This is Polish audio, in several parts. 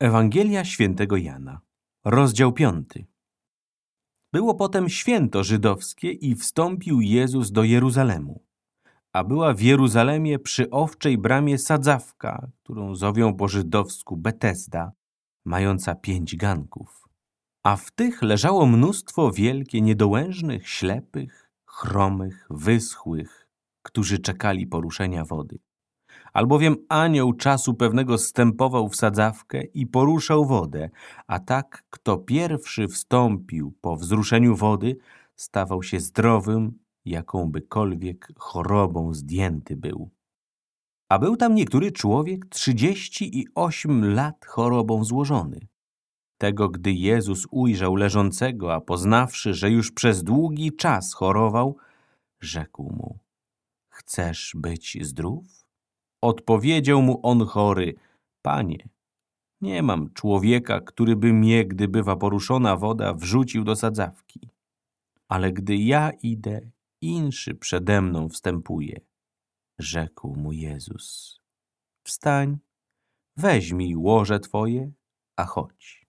Ewangelia świętego Jana, rozdział piąty. Było potem święto żydowskie i wstąpił Jezus do Jeruzalemu. A była w Jeruzalemie przy owczej bramie sadzawka, którą zowią po żydowsku Betesda, mająca pięć ganków. A w tych leżało mnóstwo wielkie niedołężnych, ślepych, chromych, wyschłych, którzy czekali poruszenia wody albowiem anioł czasu pewnego stępował w sadzawkę i poruszał wodę, a tak, kto pierwszy wstąpił po wzruszeniu wody, stawał się zdrowym, jakąbykolwiek chorobą zdjęty był. A był tam niektóry człowiek trzydzieści i osiem lat chorobą złożony. Tego, gdy Jezus ujrzał leżącego, a poznawszy, że już przez długi czas chorował, rzekł mu, chcesz być zdrów? Odpowiedział mu on chory, panie, nie mam człowieka, który by mnie, gdy bywa poruszona woda, wrzucił do sadzawki. Ale gdy ja idę, inszy przede mną wstępuje. Rzekł mu Jezus, wstań, weźmij łoże twoje, a chodź.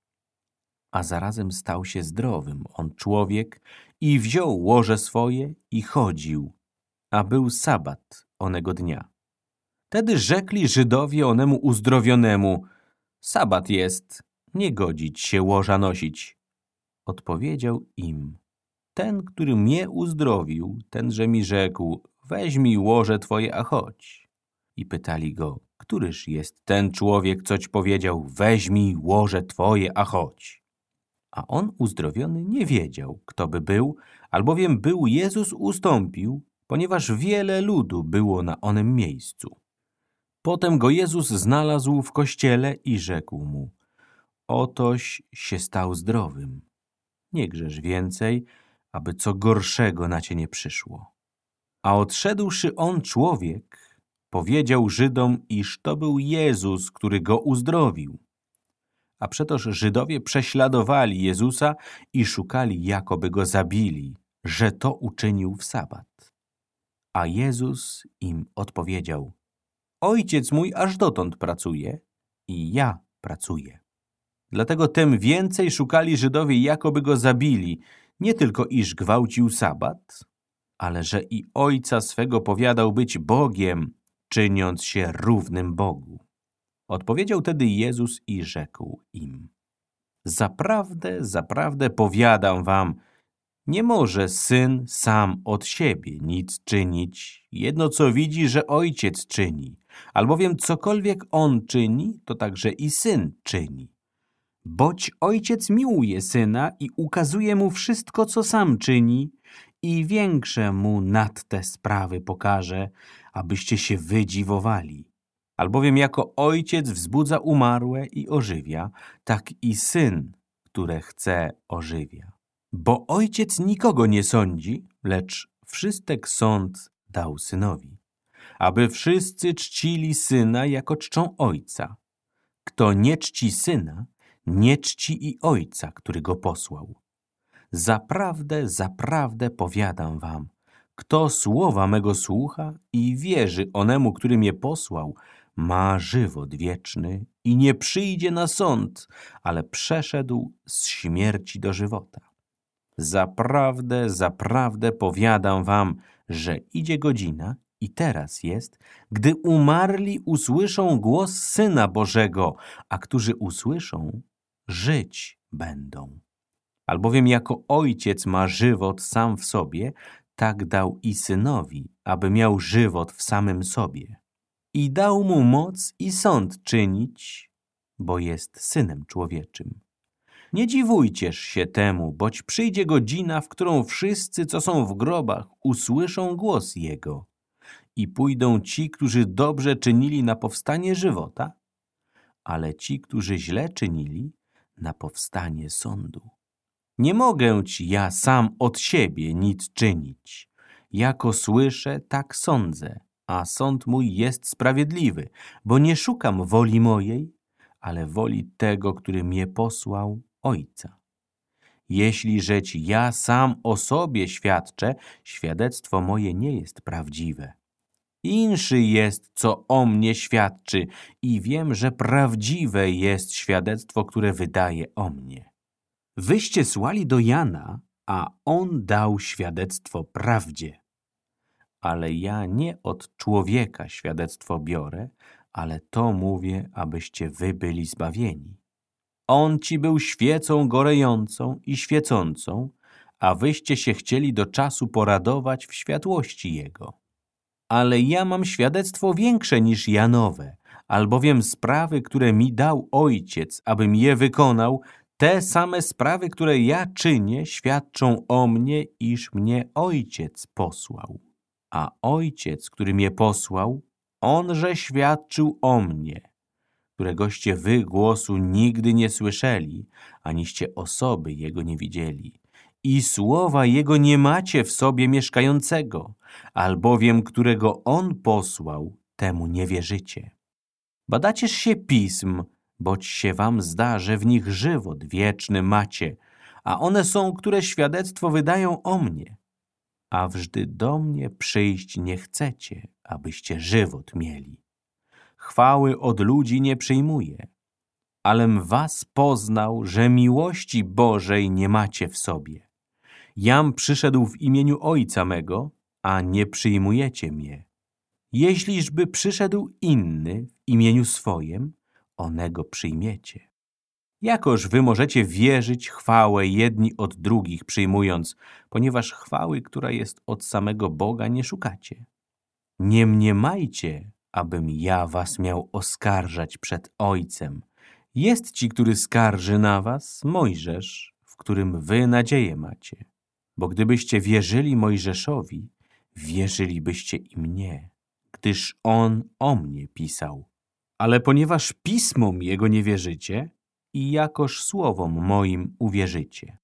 A zarazem stał się zdrowym on człowiek i wziął łoże swoje i chodził, a był sabat onego dnia. Tedy rzekli Żydowie onemu uzdrowionemu, sabat jest, nie godzić się łoża nosić. Odpowiedział im, ten, który mnie uzdrowił, tenże mi rzekł, weźmij łoże twoje, a chodź. I pytali go, któryż jest ten człowiek, coć powiedział, weźmij łoże twoje, a chodź. A on uzdrowiony nie wiedział, kto by był, albowiem był Jezus ustąpił, ponieważ wiele ludu było na onym miejscu. Potem go Jezus znalazł w kościele i rzekł mu, otoś się stał zdrowym. Nie grzesz więcej, aby co gorszego na cię nie przyszło. A odszedłszy on człowiek, powiedział Żydom, iż to był Jezus, który go uzdrowił. A przetoż Żydowie prześladowali Jezusa i szukali, jakoby go zabili, że to uczynił w sabat. A Jezus im odpowiedział, Ojciec mój aż dotąd pracuje i ja pracuję. Dlatego tem więcej szukali Żydowie, jakoby go zabili, nie tylko iż gwałcił sabat, ale że i ojca swego powiadał być Bogiem, czyniąc się równym Bogu. Odpowiedział tedy Jezus i rzekł im, Zaprawdę, zaprawdę powiadam wam, nie może syn sam od siebie nic czynić, jedno co widzi, że ojciec czyni, albowiem cokolwiek on czyni, to także i syn czyni. Boć ojciec miłuje syna i ukazuje mu wszystko, co sam czyni i większe mu nad te sprawy pokaże, abyście się wydziwowali. Albowiem jako ojciec wzbudza umarłe i ożywia, tak i syn, które chce, ożywia. Bo ojciec nikogo nie sądzi, lecz wszystek sąd dał synowi, aby wszyscy czcili syna, jako czczą ojca. Kto nie czci syna, nie czci i ojca, który go posłał. Zaprawdę, zaprawdę powiadam wam, kto słowa mego słucha i wierzy onemu, który mnie posłał, ma żywot wieczny i nie przyjdzie na sąd, ale przeszedł z śmierci do żywota. Zaprawdę, zaprawdę powiadam wam, że idzie godzina i teraz jest, gdy umarli usłyszą głos Syna Bożego, a którzy usłyszą, żyć będą. Albowiem jako ojciec ma żywot sam w sobie, tak dał i synowi, aby miał żywot w samym sobie. I dał mu moc i sąd czynić, bo jest synem człowieczym. Nie dziwujcież się temu, boć przyjdzie godzina, w którą wszyscy, co są w grobach, usłyszą głos Jego i pójdą ci, którzy dobrze czynili na powstanie żywota, ale ci, którzy źle czynili, na powstanie sądu. Nie mogę ci ja sam od siebie nic czynić. Jako słyszę, tak sądzę, a sąd mój jest sprawiedliwy, bo nie szukam woli mojej, ale woli tego, który mnie posłał Ojca. Jeśli rzecz ja sam o sobie świadczę, świadectwo moje nie jest prawdziwe. Inszy jest, co o mnie świadczy i wiem, że prawdziwe jest świadectwo, które wydaje o mnie. Wyście słali do Jana, a on dał świadectwo prawdzie. Ale ja nie od człowieka świadectwo biorę, ale to mówię, abyście wy byli zbawieni. On ci był świecą gorejącą i świecącą, a wyście się chcieli do czasu poradować w światłości Jego. Ale ja mam świadectwo większe niż Janowe, albowiem sprawy, które mi dał Ojciec, abym je wykonał, te same sprawy, które ja czynię, świadczą o mnie, iż mnie Ojciec posłał. A Ojciec, który mnie posłał, Onże świadczył o mnie, któregoście wy głosu nigdy nie słyszeli, aniście osoby Jego nie widzieli. I słowa Jego nie macie w sobie mieszkającego, albowiem którego On posłał, temu nie wierzycie. Badacież się pism, boć się wam zda, że w nich żywot wieczny macie, a one są, które świadectwo wydają o mnie. A wżdy do mnie przyjść nie chcecie, abyście żywot mieli. Chwały od ludzi nie przyjmuję, alem was poznał, że miłości Bożej nie macie w sobie. Jam przyszedł w imieniu Ojca mego, a nie przyjmujecie mnie. Jeśliżby przyszedł inny w imieniu swojem, onego przyjmiecie. Jakoż wy możecie wierzyć chwałę jedni od drugich przyjmując, ponieważ chwały, która jest od samego Boga, nie szukacie. Nie mniemajcie, abym ja was miał oskarżać przed Ojcem. Jest ci, który skarży na was, Mojżesz, w którym wy nadzieję macie. Bo gdybyście wierzyli Mojżeszowi, wierzylibyście i mnie, gdyż on o mnie pisał. Ale ponieważ pismom jego nie wierzycie i jakoż słowom moim uwierzycie.